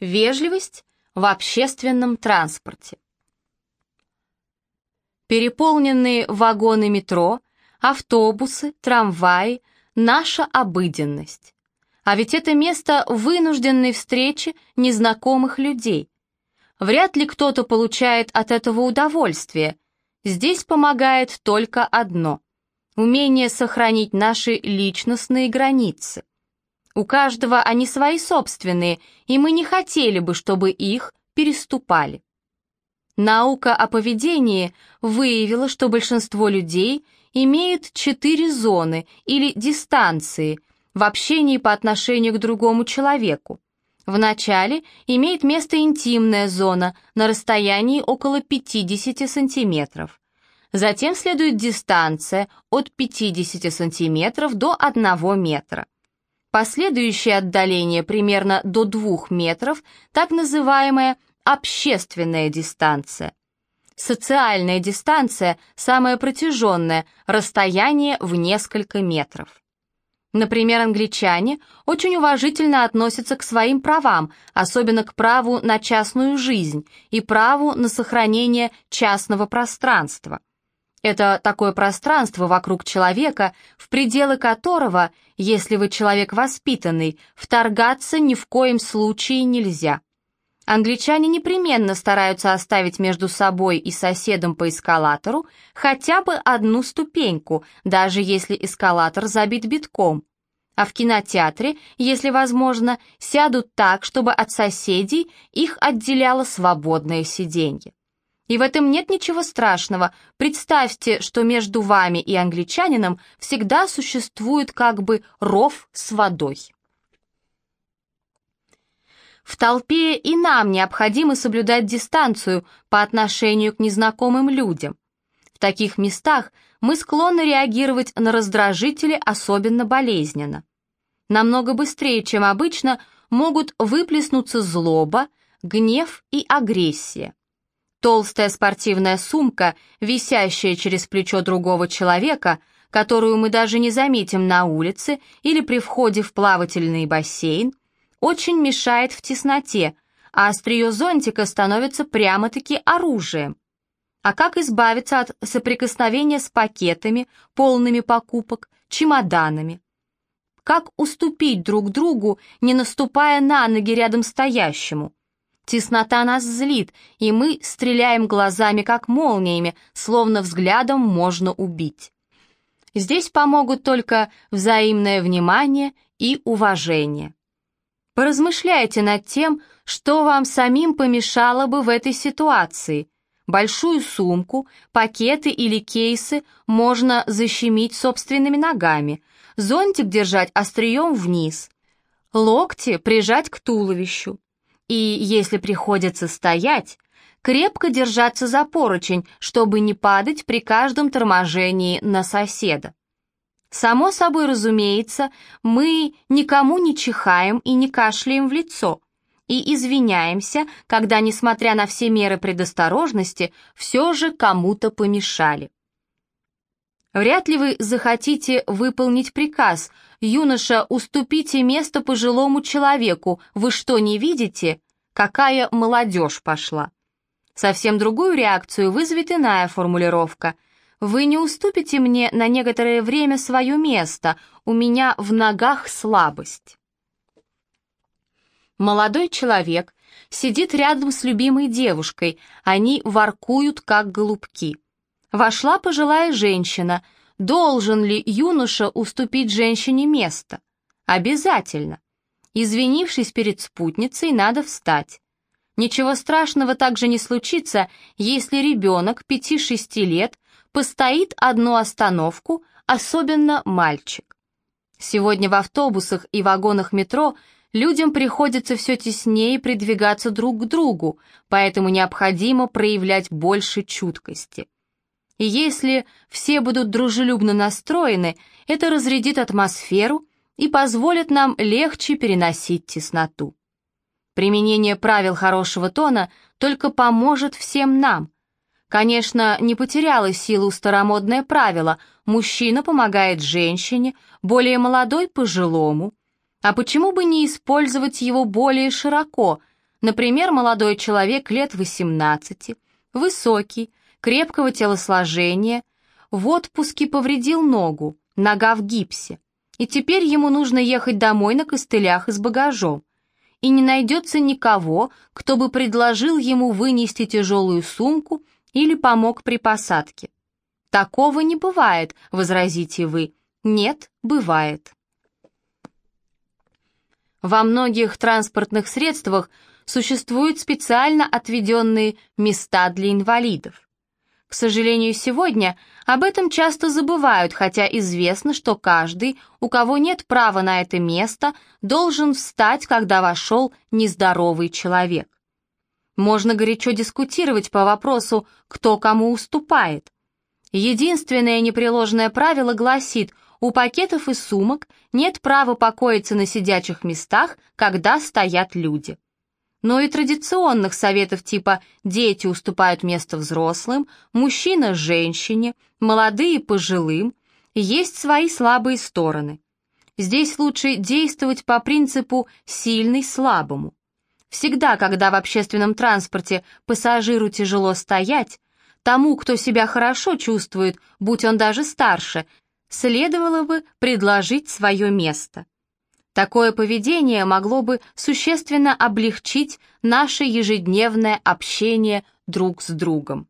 Вежливость в общественном транспорте. Переполненные вагоны метро, автобусы, трамваи — наша обыденность. А ведь это место вынужденной встречи незнакомых людей. Вряд ли кто-то получает от этого удовольствие. Здесь помогает только одно — умение сохранить наши личностные границы. У каждого они свои собственные, и мы не хотели бы, чтобы их переступали. Наука о поведении выявила, что большинство людей имеют четыре зоны или дистанции в общении по отношению к другому человеку. Вначале имеет место интимная зона на расстоянии около 50 сантиметров. Затем следует дистанция от 50 сантиметров до 1 метра. Последующее отдаление примерно до 2 метров, так называемая общественная дистанция. Социальная дистанция – самая протяженная, расстояние в несколько метров. Например, англичане очень уважительно относятся к своим правам, особенно к праву на частную жизнь и праву на сохранение частного пространства. Это такое пространство вокруг человека, в пределы которого, если вы человек воспитанный, вторгаться ни в коем случае нельзя. Англичане непременно стараются оставить между собой и соседом по эскалатору хотя бы одну ступеньку, даже если эскалатор забит битком. А в кинотеатре, если возможно, сядут так, чтобы от соседей их отделяло свободное сиденье. И в этом нет ничего страшного. Представьте, что между вами и англичанином всегда существует как бы ров с водой. В толпе и нам необходимо соблюдать дистанцию по отношению к незнакомым людям. В таких местах мы склонны реагировать на раздражители особенно болезненно. Намного быстрее, чем обычно, могут выплеснуться злоба, гнев и агрессия. Толстая спортивная сумка, висящая через плечо другого человека, которую мы даже не заметим на улице или при входе в плавательный бассейн, очень мешает в тесноте, а острие зонтика становится прямо-таки оружием. А как избавиться от соприкосновения с пакетами, полными покупок, чемоданами? Как уступить друг другу, не наступая на ноги рядом стоящему? Теснота нас злит, и мы стреляем глазами, как молниями, словно взглядом можно убить. Здесь помогут только взаимное внимание и уважение. Поразмышляйте над тем, что вам самим помешало бы в этой ситуации. Большую сумку, пакеты или кейсы можно защемить собственными ногами, зонтик держать острием вниз, локти прижать к туловищу. И если приходится стоять, крепко держаться за поручень, чтобы не падать при каждом торможении на соседа. Само собой разумеется, мы никому не чихаем и не кашляем в лицо, и извиняемся, когда, несмотря на все меры предосторожности, все же кому-то помешали. Вряд ли вы захотите выполнить приказ «Юноша, уступите место пожилому человеку, вы что, не видите? Какая молодежь пошла?» Совсем другую реакцию вызовет иная формулировка – вы не уступите мне на некоторое время свое место, у меня в ногах слабость. Молодой человек сидит рядом с любимой девушкой, они воркуют, как голубки. Вошла пожилая женщина, должен ли юноша уступить женщине место? Обязательно. Извинившись перед спутницей, надо встать. Ничего страшного также не случится, если ребенок 5-6 лет постоит одну остановку, особенно мальчик. Сегодня в автобусах и вагонах метро людям приходится все теснее придвигаться друг к другу, поэтому необходимо проявлять больше чуткости. И если все будут дружелюбно настроены, это разрядит атмосферу и позволит нам легче переносить тесноту. Применение правил хорошего тона только поможет всем нам. Конечно, не потеряло силу старомодное правило «мужчина помогает женщине, более молодой – пожилому». А почему бы не использовать его более широко? Например, молодой человек лет 18, высокий, крепкого телосложения, в отпуске повредил ногу, нога в гипсе, и теперь ему нужно ехать домой на костылях и с багажом. И не найдется никого, кто бы предложил ему вынести тяжелую сумку или помог при посадке. «Такого не бывает», — возразите вы. «Нет, бывает». Во многих транспортных средствах существуют специально отведенные места для инвалидов. К сожалению, сегодня об этом часто забывают, хотя известно, что каждый, у кого нет права на это место, должен встать, когда вошел нездоровый человек. Можно горячо дискутировать по вопросу, кто кому уступает. Единственное непреложное правило гласит, у пакетов и сумок нет права покоиться на сидячих местах, когда стоят люди но и традиционных советов типа «дети уступают место взрослым», «мужчина женщине», «молодые пожилым» есть свои слабые стороны. Здесь лучше действовать по принципу «сильный слабому». Всегда, когда в общественном транспорте пассажиру тяжело стоять, тому, кто себя хорошо чувствует, будь он даже старше, следовало бы предложить свое место. Такое поведение могло бы существенно облегчить наше ежедневное общение друг с другом.